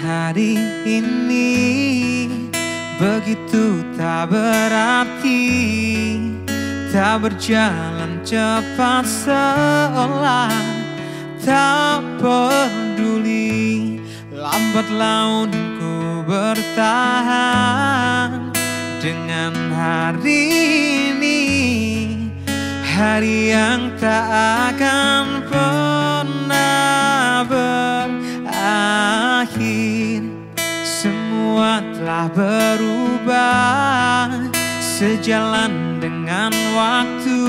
Hari ini. Begitu tak berarti Tak berjalan cepat seolah tak peduli. Lambat laun ku bertahan dengan hari ini. Hari yang tak akan pernah berakhir Semua telah berubah. Sejalan dengan waktu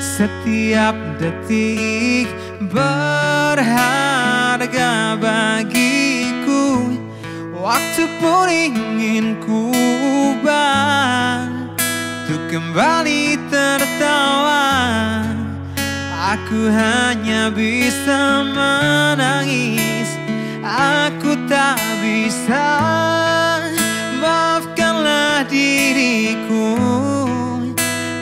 Setiap detik berharga bagiku. Waktu pun ingin ku Untuk kembali tertawa. Aku hanya bisa menangis Aku tak bisa. Maafkanlah diriku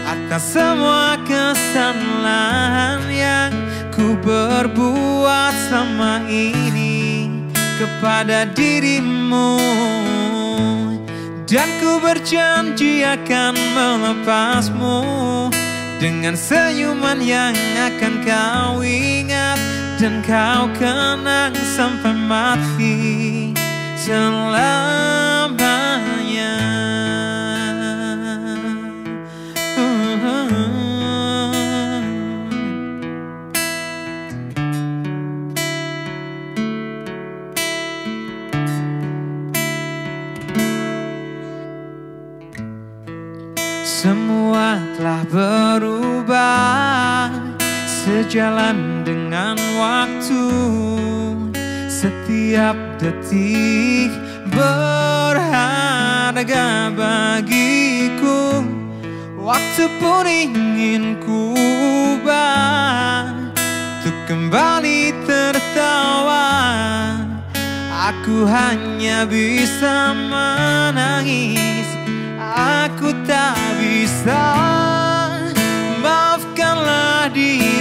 Atas semua kesalahan yang ku berbuat selama ini Kepada dirimu. Dan ku berjanji akan melepasmu dengan senyuman yang akan kau ingat Dan kau kenang sampai mati Selamanya. Semua telah berubah Sejalan dengan waktu. Setiap detik berharga bagiku. Waktu pun ingin ku Untuk kembali tertawa. Aku hanya bisa menangis Aku tak bisa. Maafkanlah diriku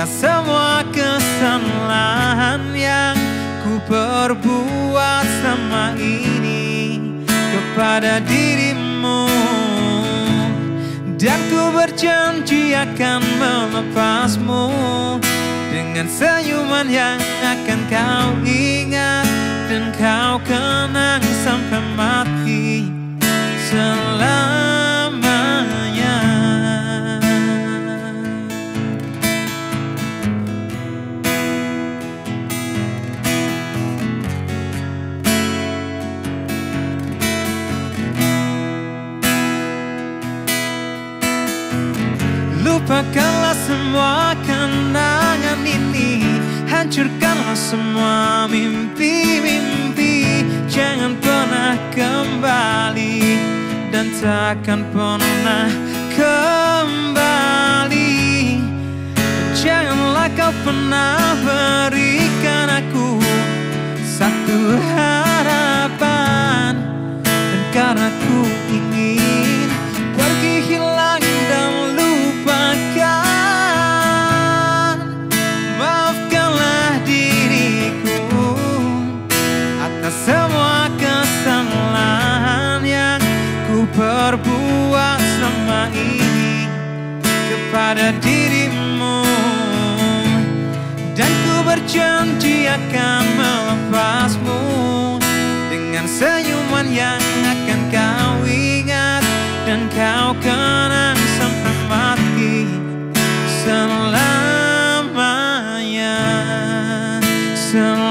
Atas semua kesalahan yang ku perbuat sama ini Kepada dirimu. Dan ku berjanji akan melepasmu Dengan senyuman yang akan kau ingat Lupakanlah semua kenangan ini. Hancurkanlah semua mimpi-mimpi. Jangan pernah kembali Dan takkan pernah kembali. Janganlah kau pernah berikan aku Satu harapan. Dan karena pada dirimu. Dan ku berjanji akan melepasmu Dengan senyuman yang akan kau ingat Dan kau kenang sampai mati Selamanya Selamanya.